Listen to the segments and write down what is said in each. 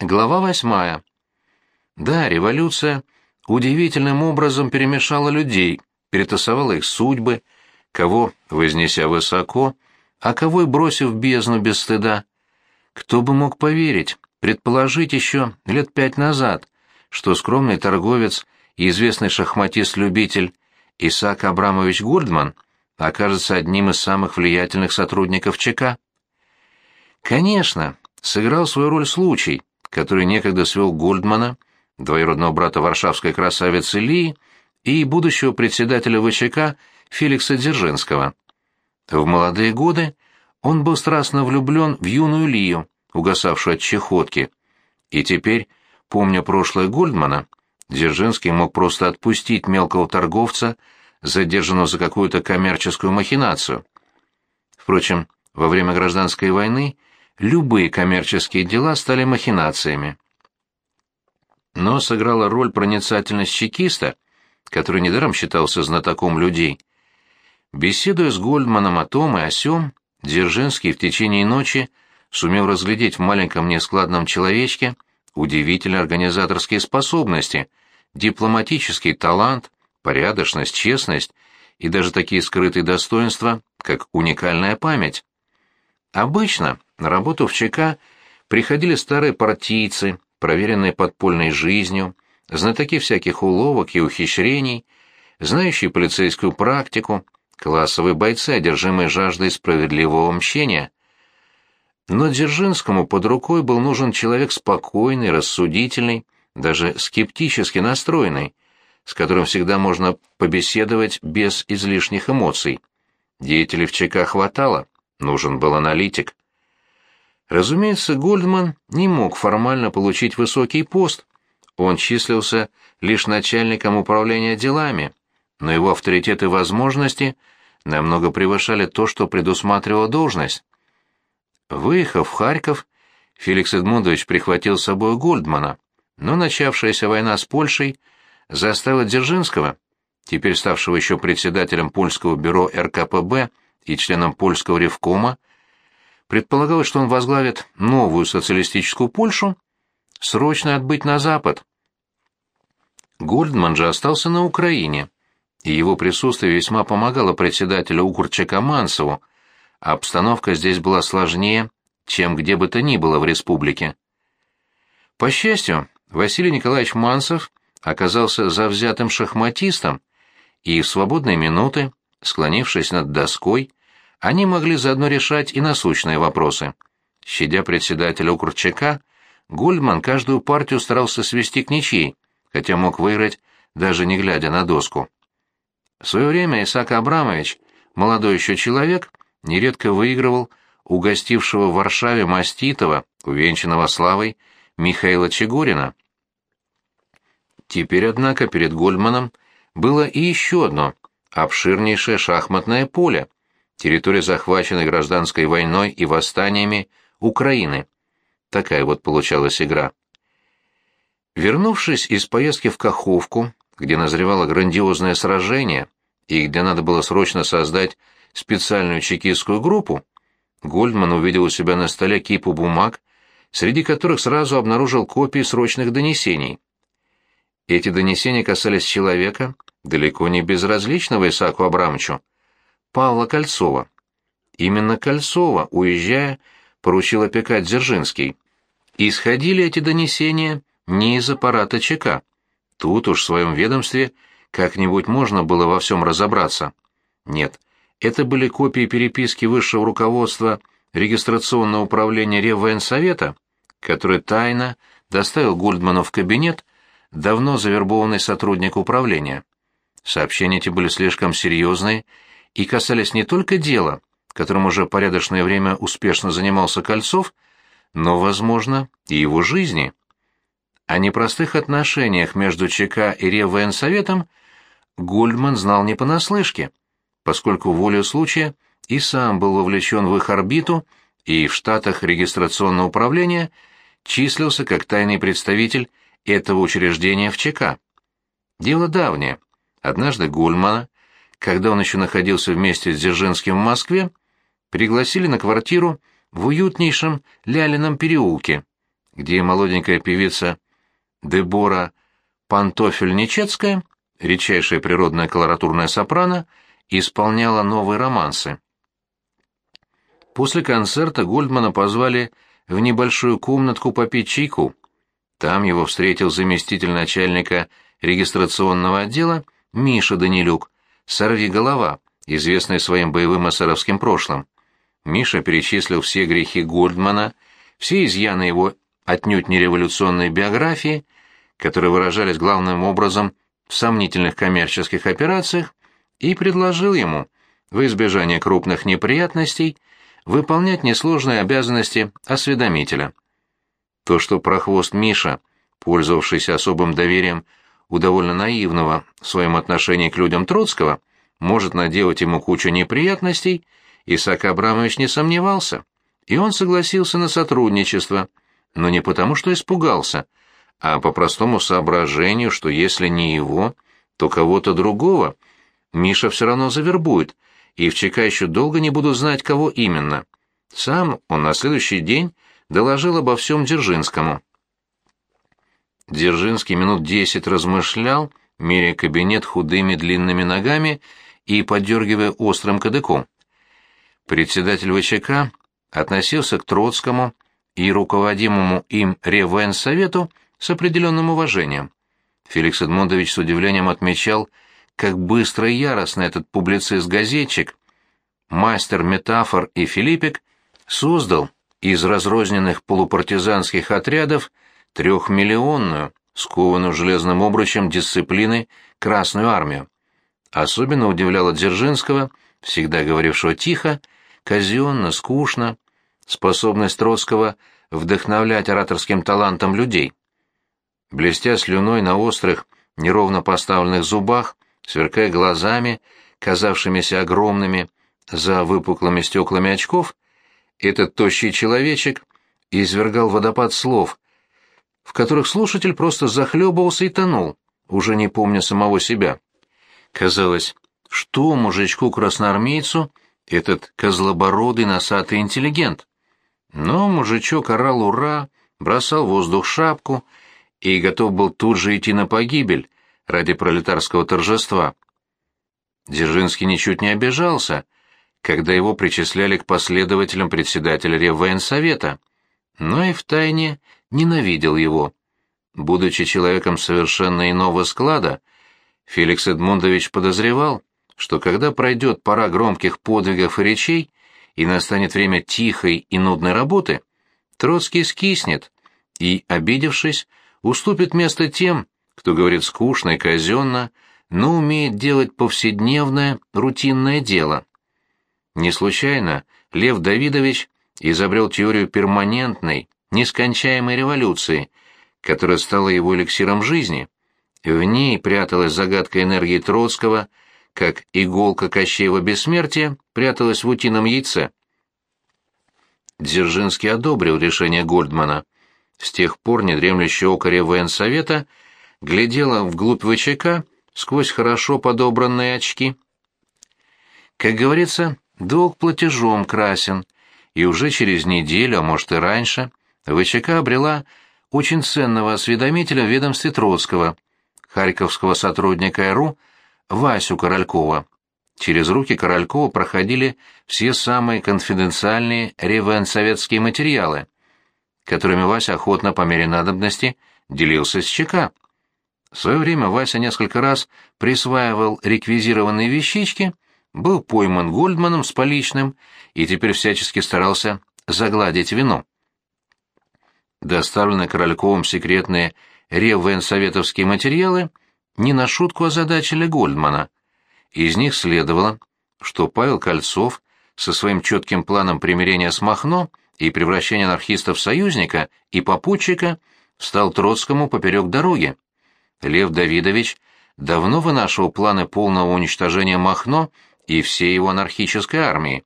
Глава восьмая. Да, революция удивительным образом перемешала людей, перетасовала их судьбы, кого вознеся высоко, а кого и бросив в бездну без стыда. Кто бы мог поверить, предположить еще лет пять назад, что скромный торговец и известный шахматист-любитель Исаак Абрамович Гольдман окажется одним из самых влиятельных сотрудников ЧК? Конечно, сыграл свою роль случай, который некогда свел Гольдмана, двоюродного брата варшавской красавицы Ли и будущего председателя ВЧК Феликса Дзержинского. В молодые годы он был страстно влюблен в юную Лию, угасавшую от чехотки, и теперь, помня прошлое Гольдмана, Дзержинский мог просто отпустить мелкого торговца, задержанного за какую-то коммерческую махинацию. Впрочем, во время гражданской войны любые коммерческие дела стали махинациями. Но сыграла роль проницательность чекиста, который недаром считался знатоком людей. Беседуя с Гольдманом о том и о сём, Дзержинский в течение ночи сумел разглядеть в маленьком нескладном человечке удивительные организаторские способности, дипломатический талант, порядочность, честность и даже такие скрытые достоинства, как уникальная память. Обычно на работу в ЧК приходили старые партийцы, проверенные подпольной жизнью, знатоки всяких уловок и ухищрений, знающие полицейскую практику, классовые бойцы, одержимые жаждой справедливого мщения. Но Дзержинскому под рукой был нужен человек спокойный, рассудительный, даже скептически настроенный, с которым всегда можно побеседовать без излишних эмоций. Деятелей в ЧК хватало, нужен был аналитик. Разумеется, Гольдман не мог формально получить высокий пост. Он числился лишь начальником управления делами, но его авторитет и возможности намного превышали то, что предусматривала должность. Выехав в Харьков, Феликс Эдмундович прихватил с собой Гольдмана, но начавшаяся война с Польшей заставила Дзержинского, теперь ставшего еще председателем польского бюро РКПБ и членом польского ревкома, предполагалось, что он возглавит новую социалистическую Польшу, срочно отбыть на Запад. Гольдман же остался на Украине, и его присутствие весьма помогало председателю Укрчека Мансову, обстановка здесь была сложнее, чем где бы то ни было в республике. По счастью, Василий Николаевич Мансов оказался завзятым шахматистом, и в свободные минуты, склонившись над доской, они могли заодно решать и насущные вопросы. Щадя председателя Укрчака, Гольдман каждую партию старался свести к ничьей, хотя мог выиграть, даже не глядя на доску. В свое время Исаак Абрамович, молодой еще человек, нередко выигрывал угостившего в Варшаве маститого, увенчанного славой, Михаила Чегорина. Теперь, однако, перед Гольдманом было и еще одно, обширнейшее шахматное поле, территория, захваченной гражданской войной и восстаниями Украины. Такая вот получалась игра. Вернувшись из поездки в Каховку, где назревало грандиозное сражение и где надо было срочно создать специальную чекистскую группу, Гольдман увидел у себя на столе кипу бумаг, среди которых сразу обнаружил копии срочных донесений. Эти донесения касались человека, далеко не безразличного Исааку Абрамовичу, Павла Кольцова. Именно Кольцова, уезжая, поручил опекать Дзержинский. Исходили эти донесения не из аппарата ЧК. Тут уж в своем ведомстве как-нибудь можно было во всем разобраться. Нет, это были копии переписки высшего руководства регистрационного управления Реввоенсовета, который тайно доставил Гольдману в кабинет давно завербованный сотрудник управления. Сообщения эти были слишком серьезные и касались не только дела, которым уже порядочное время успешно занимался Кольцов, но, возможно, и его жизни. О непростых отношениях между ЧК и Реввоенсоветом Гольдман знал не понаслышке, поскольку волею случая и сам был вовлечен в их орбиту и в штатах регистрационного управления числился как тайный представитель этого учреждения в ЧК. Дело давнее. Однажды Гульмана, когда он еще находился вместе с Дзержинским в Москве, пригласили на квартиру в уютнейшем Лялином переулке, где молоденькая певица Дебора Пантофель-Нечетская, редчайшая природная колоратурная сопрано, исполняла новые романсы. После концерта Гольдмана позвали в небольшую комнатку попить чайку. Там его встретил заместитель начальника регистрационного отдела Миша Данилюк, сорви голова, известный своим боевым эсеровским прошлым. Миша перечислил все грехи Гольдмана, все изъяны его отнюдь не революционной биографии, которые выражались главным образом в сомнительных коммерческих операциях, и предложил ему, в избежание крупных неприятностей, выполнять несложные обязанности осведомителя. То, что прохвост Миша, пользовавшийся особым доверием у довольно наивного в своем отношении к людям Троцкого, может наделать ему кучу неприятностей, Исаак Абрамович не сомневался, и он согласился на сотрудничество, но не потому, что испугался, а по простому соображению, что если не его, то кого-то другого Миша все равно завербует, и в ЧК еще долго не буду знать, кого именно. Сам он на следующий день доложил обо всем Дзержинскому. Дзержинский минут десять размышлял, меряя кабинет худыми длинными ногами и подергивая острым кадыком. Председатель ВЧК относился к Троцкому и руководимому им Реввоенсовету с определенным уважением. Феликс Эдмондович с удивлением отмечал, как быстро и яростно этот публицист-газетчик, мастер метафор и Филиппик создал из разрозненных полупартизанских отрядов трехмиллионную, скованную железным обручем дисциплины Красную армию. Особенно удивляло Дзержинского, всегда говорившего тихо, казенно, скучно, способность Троцкого вдохновлять ораторским талантом людей. Блестя слюной на острых, неровно поставленных зубах, сверкая глазами, казавшимися огромными за выпуклыми стеклами очков, этот тощий человечек извергал водопад слов, в которых слушатель просто захлебывался и тонул, уже не помня самого себя. Казалось, что мужичку-красноармейцу этот козлобородый носатый интеллигент? Но мужичок орал «Ура!», бросал в воздух шапку и готов был тут же идти на погибель ради пролетарского торжества. Дзержинский ничуть не обижался, когда его причисляли к последователям председателя Реввоенсовета, но и втайне ненавидел его. Будучи человеком совершенно иного склада, Феликс Эдмундович подозревал, что когда пройдет пора громких подвигов и речей, и настанет время тихой и нудной работы, Троцкий скиснет и, обидевшись, уступит место тем, кто говорит скучно и казенно, но умеет делать повседневное, рутинное дело. Не случайно Лев Давидович изобрел теорию перманентной, нескончаемой революции, которая стала его эликсиром жизни. В ней пряталась загадка энергии Троцкого – как иголка Кощеева бессмертия пряталась в утином яйце. Дзержинский одобрил решение Гольдмана. С тех пор недремлющее око Реввоенсовета глядело вглубь ВЧК сквозь хорошо подобранные очки. Как говорится, долг платежом красен, и уже через неделю, а может и раньше, ВЧК обрела очень ценного осведомителя в ведомстве Троцкого, харьковского сотрудника РУ Васю Королькова. Через руки Королькова проходили все самые конфиденциальные ревенсоветские материалы, которыми Вася охотно по мере надобности делился с ЧК. В свое время Вася несколько раз присваивал реквизированные вещички, был пойман Гольдманом с поличным и теперь всячески старался загладить вину. Доставленные Корольковым секретные реввоенсоветовские материалы не на шутку озадачили Гольдмана. Из них следовало, что Павел Кольцов со своим четким планом примирения с Махно и превращения анархистов в союзника и попутчика стал Троцкому поперек дороги. Лев Давидович давно вынашивал планы полного уничтожения Махно и всей его анархической армии.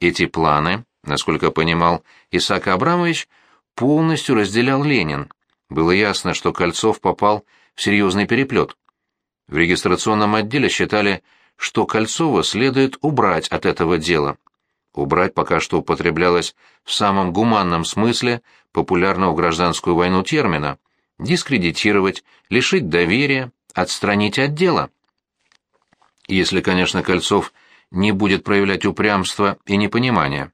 Эти планы, насколько понимал Исаак Абрамович, полностью разделял Ленин. Было ясно, что Кольцов попал в серьезный переплет. В регистрационном отделе считали, что Кольцова следует убрать от этого дела. Убрать пока что употреблялось в самом гуманном смысле популярного в гражданскую войну термина, дискредитировать, лишить доверия, отстранить от дела. Если, конечно, Кольцов не будет проявлять упрямство и непонимание.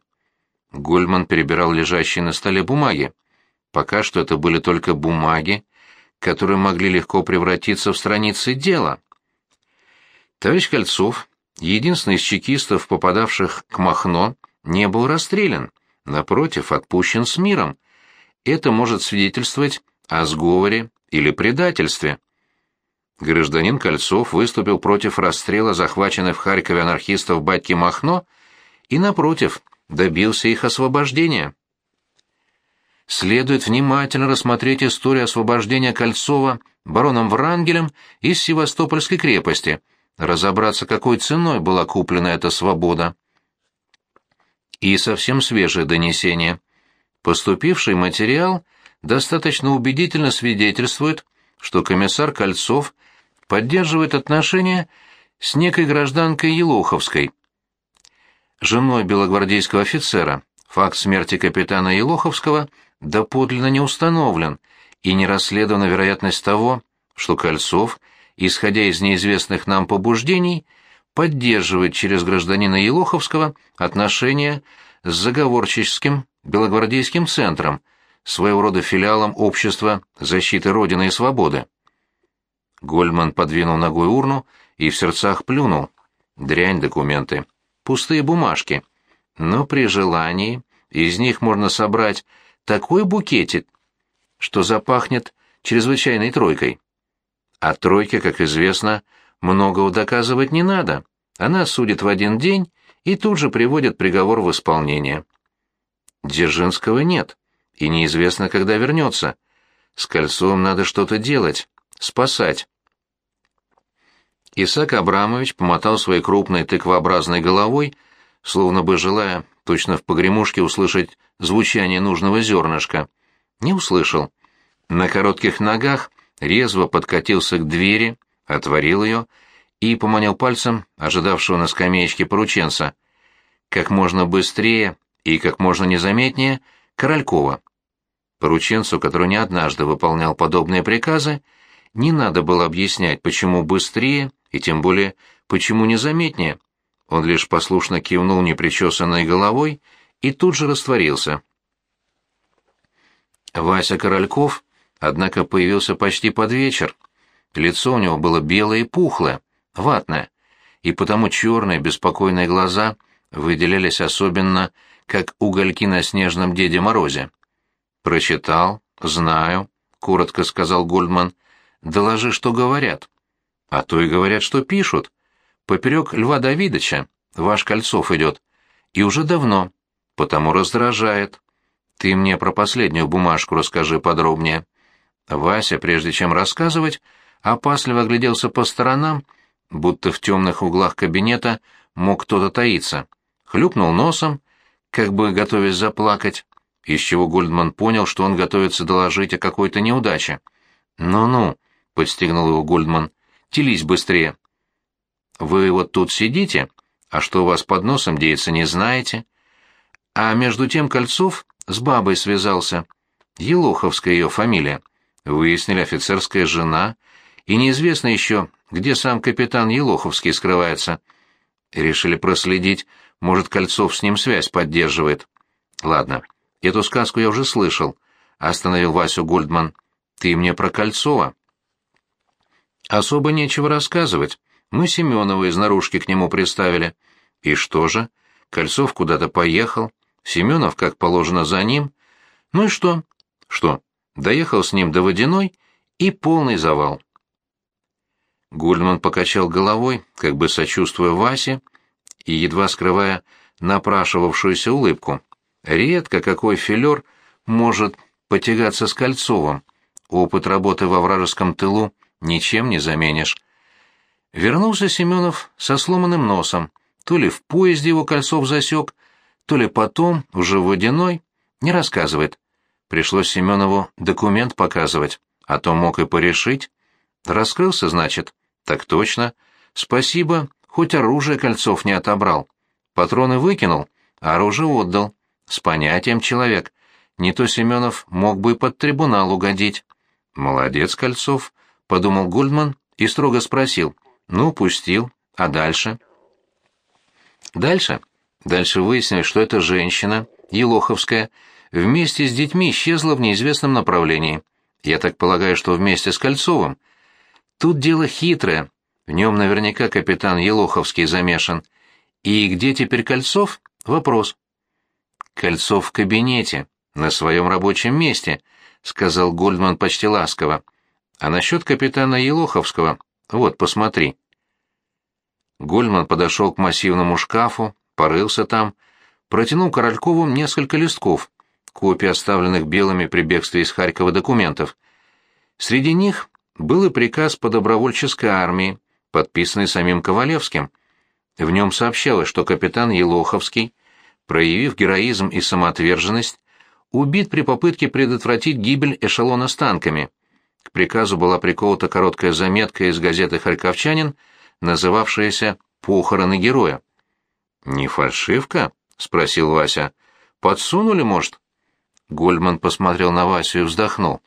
Гольман перебирал лежащие на столе бумаги. Пока что это были только бумаги, которые могли легко превратиться в страницы дела. Товарищ Кольцов, единственный из чекистов, попадавших к Махно, не был расстрелян, напротив, отпущен с миром. Это может свидетельствовать о сговоре или предательстве. Гражданин Кольцов выступил против расстрела захваченных в Харькове анархистов батьки Махно и, напротив, добился их освобождения. Следует внимательно рассмотреть историю освобождения Кольцова бароном Врангелем из Севастопольской крепости, разобраться, какой ценой была куплена эта свобода. И совсем свежее донесение. Поступивший материал достаточно убедительно свидетельствует, что комиссар Кольцов поддерживает отношения с некой гражданкой Елоховской, женой белогвардейского офицера. Факт смерти капитана Елоховского доподлинно не установлен, и не расследована вероятность того, что Кольцов, исходя из неизвестных нам побуждений, поддерживает через гражданина Елоховского отношения с заговорческим белогвардейским центром, своего рода филиалом общества защиты Родины и Свободы. Гольман подвинул ногой урну и в сердцах плюнул. Дрянь документы. Пустые бумажки. Но при желании из них можно собрать такой букетик, что запахнет чрезвычайной тройкой. А тройке, как известно, многого доказывать не надо. Она судит в один день и тут же приводит приговор в исполнение. Дзержинского нет и неизвестно, когда вернется. С кольцом надо что-то делать, спасать. Исаак Абрамович помотал своей крупной тыквообразной головой, словно бы желая точно в погремушке услышать звучание нужного зернышка. Не услышал. На коротких ногах резво подкатился к двери, отворил ее и поманил пальцем ожидавшего на скамеечке порученца. Как можно быстрее и как можно незаметнее Королькова. Порученцу, который не однажды выполнял подобные приказы, не надо было объяснять, почему быстрее и тем более, почему незаметнее. Он лишь послушно кивнул непричесанной головой и тут же растворился. Вася Корольков, однако, появился почти под вечер. Лицо у него было белое и пухлое, ватное, и потому черные беспокойные глаза выделялись особенно, как угольки на снежном Деде Морозе. «Прочитал, знаю», — коротко сказал Гольдман. «Доложи, что говорят». «А то и говорят, что пишут. Поперек Льва Давидовича ваш Кольцов идет. И уже давно. Потому раздражает. Ты мне про последнюю бумажку расскажи подробнее». Вася, прежде чем рассказывать, опасливо огляделся по сторонам, будто в темных углах кабинета мог кто-то таиться. Хлюпнул носом, как бы готовясь заплакать, из чего Гольдман понял, что он готовится доложить о какой-то неудаче. «Ну-ну», — подстегнул его Гольдман, — «телись быстрее». «Вы вот тут сидите, а что у вас под носом деется, не знаете?» А между тем Кольцов с бабой связался. Елоховская ее фамилия. Выяснили офицерская жена, и неизвестно еще, где сам капитан Елоховский скрывается. Решили проследить, может, Кольцов с ним связь поддерживает. Ладно, Эту сказку я уже слышал, остановил Васю Гольдман. Ты мне про Кольцова. Особо нечего рассказывать. Мы Семенова из наружки к нему приставили. И что же? Кольцов куда-то поехал. Семенов, как положено, за ним. Ну и что? Что? Доехал с ним до Водяной и полный завал. Гульдман покачал головой, как бы сочувствуя Васе и едва скрывая напрашивавшуюся улыбку. Редко какой филер может потягаться с Кольцовым. Опыт работы во вражеском тылу ничем не заменишь. Вернулся Семенов со сломанным носом. То ли в поезде его Кольцов засек, то ли потом, уже в водяной, не рассказывает. Пришлось Семенову документ показывать, а то мог и порешить. Раскрылся, значит? Так точно. Спасибо, хоть оружие Кольцов не отобрал. Патроны выкинул, а оружие отдал. С понятием человек. не то Семенов мог бы и под трибунал угодить. «Молодец, Кольцов», — подумал Гольдман и строго спросил. «Ну, пустил. А дальше?» Дальше? Дальше выяснилось, что эта женщина, Елоховская, вместе с детьми исчезла в неизвестном направлении. Я так полагаю, что вместе с Кольцовым. Тут дело хитрое. В нем наверняка капитан Елоховский замешан. И где теперь Кольцов? Вопрос. Кольцов в кабинете, на своем рабочем месте, сказал Гольдман почти ласково. А насчет капитана Елоховского, вот, посмотри. Гольдман подошел к массивному шкафу, порылся там, протянул Королькову несколько листков, копии оставленных белыми при бегстве из Харькова документов. Среди них был и приказ по добровольческой армии, подписанный самим Ковалевским. В нем сообщалось, что капитан Елоховский, проявив героизм и самоотверженность, убит при попытке предотвратить гибель эшелона с танками. К приказу была приколота короткая заметка из газеты «Харьковчанин», называвшаяся «Похороны героя». «Не фальшивка?» — спросил Вася. «Подсунули, может?» Гольдман посмотрел на Васю и вздохнул.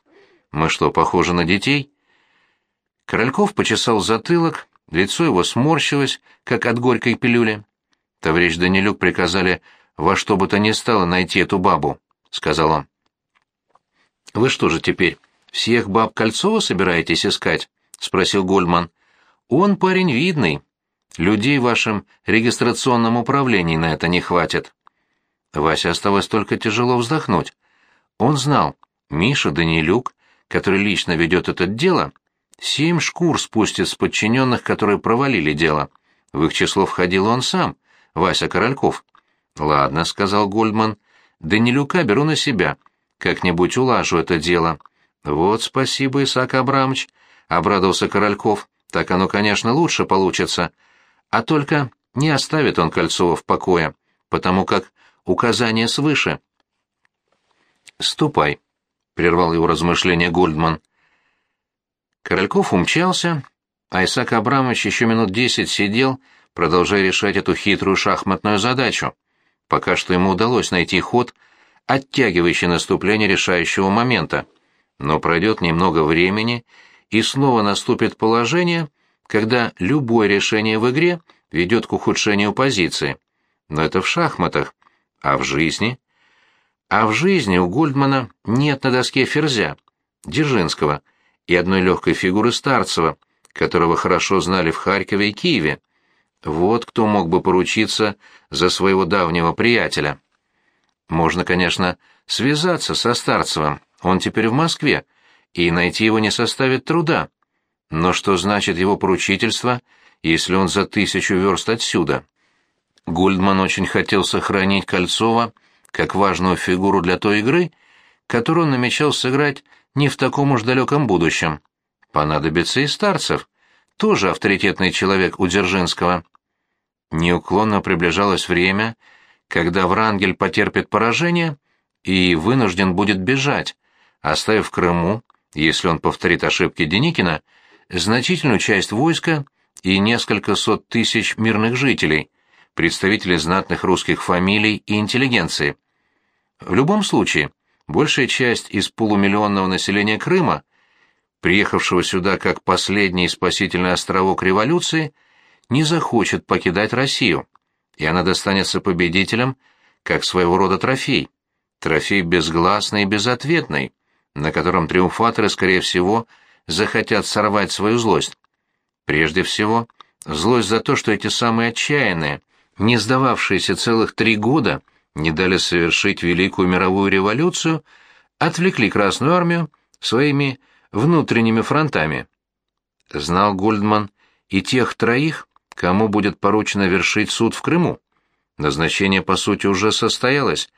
«Мы что, похожи на детей?» Корольков почесал затылок, лицо его сморщилось, как от горькой пилюли. Товарищ Данилюк приказали во что бы то ни стало найти эту бабу, — сказал он. — Вы что же теперь, всех баб Кольцова собираетесь искать? — спросил Гольдман. — Он парень видный. Людей в вашем регистрационном управлении на это не хватит. Вася осталось только тяжело вздохнуть. Он знал, Миша Данилюк, который лично ведет это дело, семь шкур спустит с подчиненных, которые провалили дело. В их число входил он сам, Вася Корольков. «Ладно», — сказал Гольдман, — «Данилюка беру на себя. Как-нибудь улажу это дело». «Вот спасибо, Исаак Абрамович», — обрадовался Корольков. «Так оно, конечно, лучше получится. А только не оставит он Кольцова в покое, потому как указание свыше». «Ступай», — прервал его размышление Гольдман. Корольков умчался, а Исаак Абрамович еще минут десять сидел, продолжая решать эту хитрую шахматную задачу. Пока что ему удалось найти ход, оттягивающий наступление решающего момента. Но пройдет немного времени, и снова наступит положение, когда любое решение в игре ведет к ухудшению позиции. Но это в шахматах, а в жизни? А в жизни у Гольдмана нет на доске ферзя, Дзержинского, и одной легкой фигуры Старцева, которого хорошо знали в Харькове и Киеве. Вот кто мог бы поручиться за своего давнего приятеля. Можно, конечно, связаться со Старцевым, он теперь в Москве, и найти его не составит труда. Но что значит его поручительство, если он за тысячу верст отсюда? Гульдман очень хотел сохранить Кольцова как важную фигуру для той игры, которую он намечал сыграть не в таком уж далеком будущем. Понадобится и Старцев, тоже авторитетный человек у Дзержинского. Неуклонно приближалось время, когда Врангель потерпит поражение и вынужден будет бежать, оставив Крыму, если он повторит ошибки Деникина, значительную часть войска и несколько сот тысяч мирных жителей, представителей знатных русских фамилий и интеллигенции. В любом случае, большая часть из полумиллионного населения Крыма, приехавшего сюда как последний спасительный островок революции, не захочет покидать Россию, и она достанется победителям как своего рода трофей. Трофей безгласный и безответный, на котором триумфаторы, скорее всего, захотят сорвать свою злость. Прежде всего, злость за то, что эти самые отчаянные, не сдававшиеся целых три года, не дали совершить Великую мировую революцию, отвлекли Красную армию своими внутренними фронтами. Знал Гольдман и тех троих, кому будет поручено вершить суд в Крыму. Назначение, по сути, уже состоялось.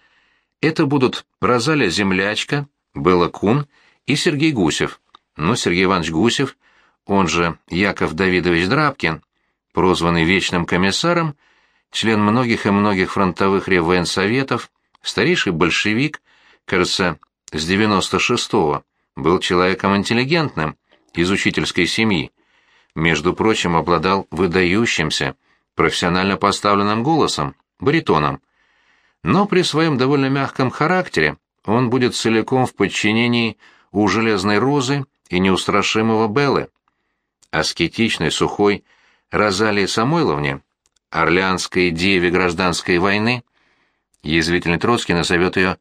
Это будут Розалия Землячка, Белла Кун и Сергей Гусев. Но Сергей Иванович Гусев, он же Яков Давидович Драбкин, прозванный Вечным комиссаром, член многих и многих фронтовых реввоенсоветов, старейший большевик, кажется, с 96-го, был человеком интеллигентным, из учительской семьи. Между прочим, обладал выдающимся, профессионально поставленным голосом, баритоном. Но при своем довольно мягком характере он будет целиком в подчинении у Железной Розы и неустрашимого Беллы. Аскетичной, сухой Розалии Самойловне, орлеанской деве гражданской войны, язвительный Троцкий назовет ее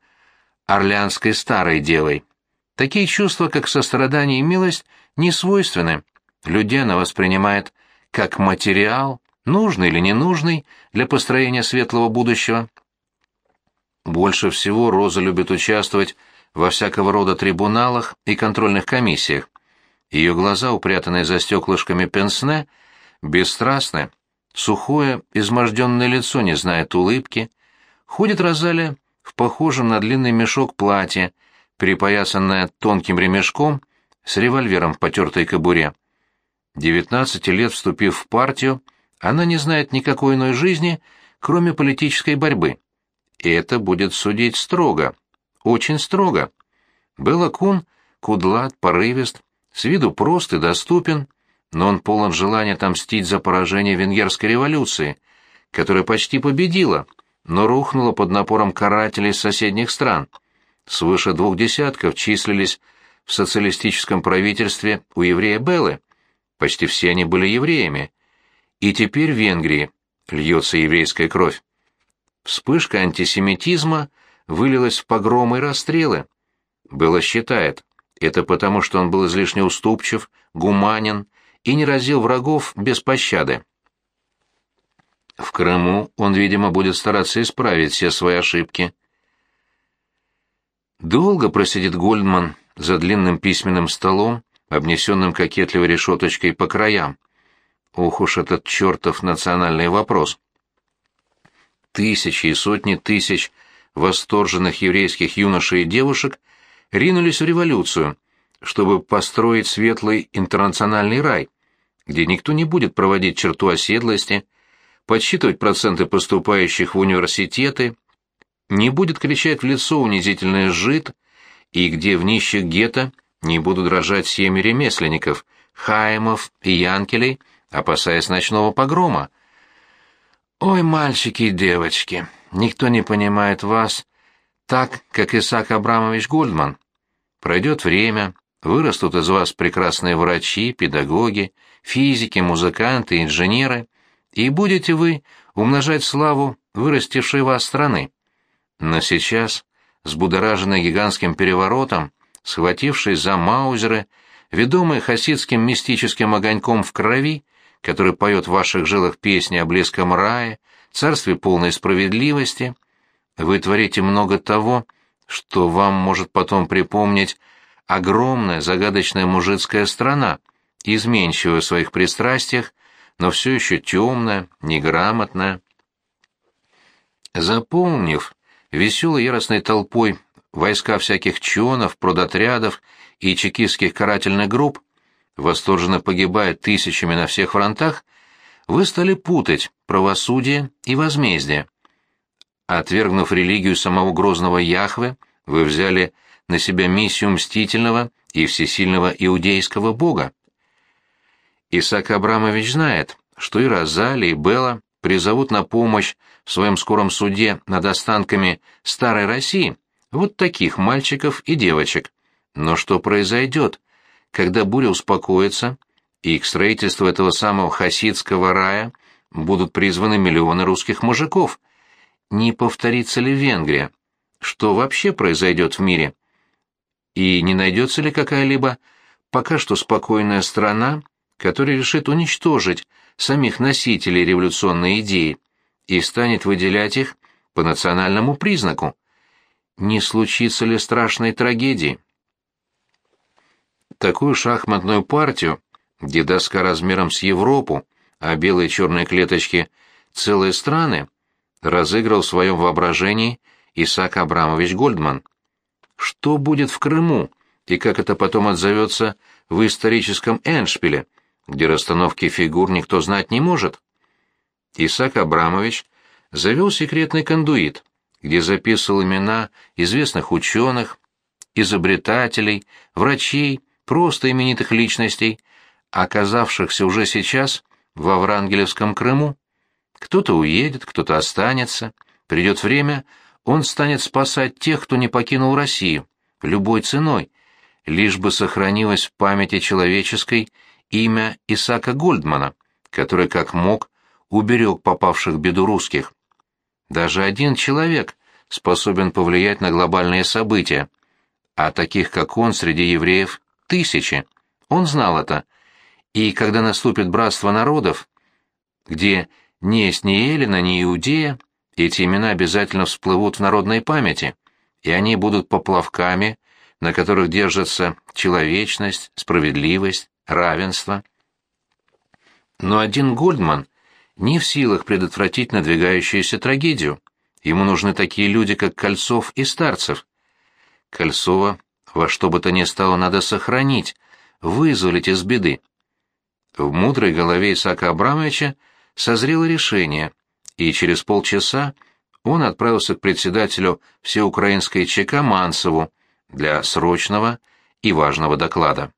«орлеанской старой девой». Такие чувства, как сострадание и милость, не свойственны. Людей она воспринимает как материал, нужный или ненужный для построения светлого будущего. Больше всего Роза любит участвовать во всякого рода трибуналах и контрольных комиссиях. Ее глаза, упрятанные за стеклышками пенсне, бесстрастны, сухое, изможденное лицо не знает улыбки. Ходит Розалия в похожем на длинный мешок платье, перепоясанное тонким ремешком с револьвером в потертой кобуре. Девятнадцати лет вступив в партию, она не знает никакой иной жизни, кроме политической борьбы. И это будет судить строго, очень строго. Белла Кун кудлат, порывист, с виду прост и доступен, но он полон желания отомстить за поражение венгерской революции, которая почти победила, но рухнула под напором карателей соседних стран. Свыше двух десятков числились в социалистическом правительстве у еврея Беллы. Почти все они были евреями. И теперь в Венгрии льется еврейская кровь. Вспышка антисемитизма вылилась в погромы и расстрелы. Было считает, это потому, что он был излишне уступчив, гуманен и не разил врагов без пощады. В Крыму он, видимо, будет стараться исправить все свои ошибки. Долго просидит Гольдман за длинным письменным столом, обнесенным кокетливой решеточкой по краям. Ох уж этот чертов национальный вопрос. Тысячи и сотни тысяч восторженных еврейских юношей и девушек ринулись в революцию, чтобы построить светлый интернациональный рай, где никто не будет проводить черту оседлости, подсчитывать проценты поступающих в университеты, не будет кричать в лицо унизительное «жид», и где в нищих гетто не будут дрожать семьи ремесленников, Хаимов и Янкелей, опасаясь ночного погрома. «Ой, мальчики и девочки, никто не понимает вас так, как Исаак Абрамович Гольдман. Пройдет время, вырастут из вас прекрасные врачи, педагоги, физики, музыканты, инженеры, и будете вы умножать славу вырастившей вас страны. Но сейчас, сбудораженный гигантским переворотом, схватившись за маузеры, ведомые хасидским мистическим огоньком в крови, который поет в ваших жилах песни о близком рае, царстве полной справедливости, вы творите много того, что вам может потом припомнить огромная загадочная мужицкая страна, изменчивая в своих пристрастиях, но все еще темная, неграмотная. Заполнив веселой яростной толпой войска всяких чонов, продотрядов и чекистских карательных групп, восторженно погибая тысячами на всех фронтах, вы стали путать правосудие и возмездие. Отвергнув религию самого грозного Яхве, вы взяли на себя миссию мстительного и всесильного иудейского бога. Исаак Абрамович знает, что и Розали, и Белла призовут на помощь в своем скором суде над останками старой России вот таких мальчиков и девочек. Но что произойдет, когда буря успокоится, и к строительству этого самого хасидского рая будут призваны миллионы русских мужиков? Не повторится ли Венгрия? Что вообще произойдет в мире? И не найдется ли какая-либо пока что спокойная страна, которая решит уничтожить самих носителей революционной идеи и станет выделять их по национальному признаку? Не случится ли страшной трагедии? Такую шахматную партию, где доска размером с Европу, а белые черные клеточки — целые страны, разыграл в своем воображении Исаак Абрамович Гольдман. Что будет в Крыму, и как это потом отзовется в историческом Эншпиле, где расстановки фигур никто знать не может? Исаак Абрамович завел секретный кондуит, где записывал имена известных ученых, изобретателей, врачей, просто именитых личностей, оказавшихся уже сейчас во Врангелевском Крыму. Кто-то уедет, кто-то останется. Придет время, он станет спасать тех, кто не покинул Россию, любой ценой, лишь бы сохранилось в памяти человеческой имя Исаака Гольдмана, который как мог уберег попавших в беду русских. Даже один человек способен повлиять на глобальные события, а таких, как он, среди евреев тысячи. Он знал это. И когда наступит братство народов, где не есть ни Эллина, ни Иудея, эти имена обязательно всплывут в народной памяти, и они будут поплавками, на которых держатся человечность, справедливость, равенство. Но один Гольдман не в силах предотвратить надвигающуюся трагедию. Ему нужны такие люди, как Кольцов и Старцев. Кольцова во что бы то ни стало надо сохранить, вызволить из беды. В мудрой голове Исаака Абрамовича созрело решение, и через полчаса он отправился к председателю всеукраинской ЧК Мансову для срочного и важного доклада.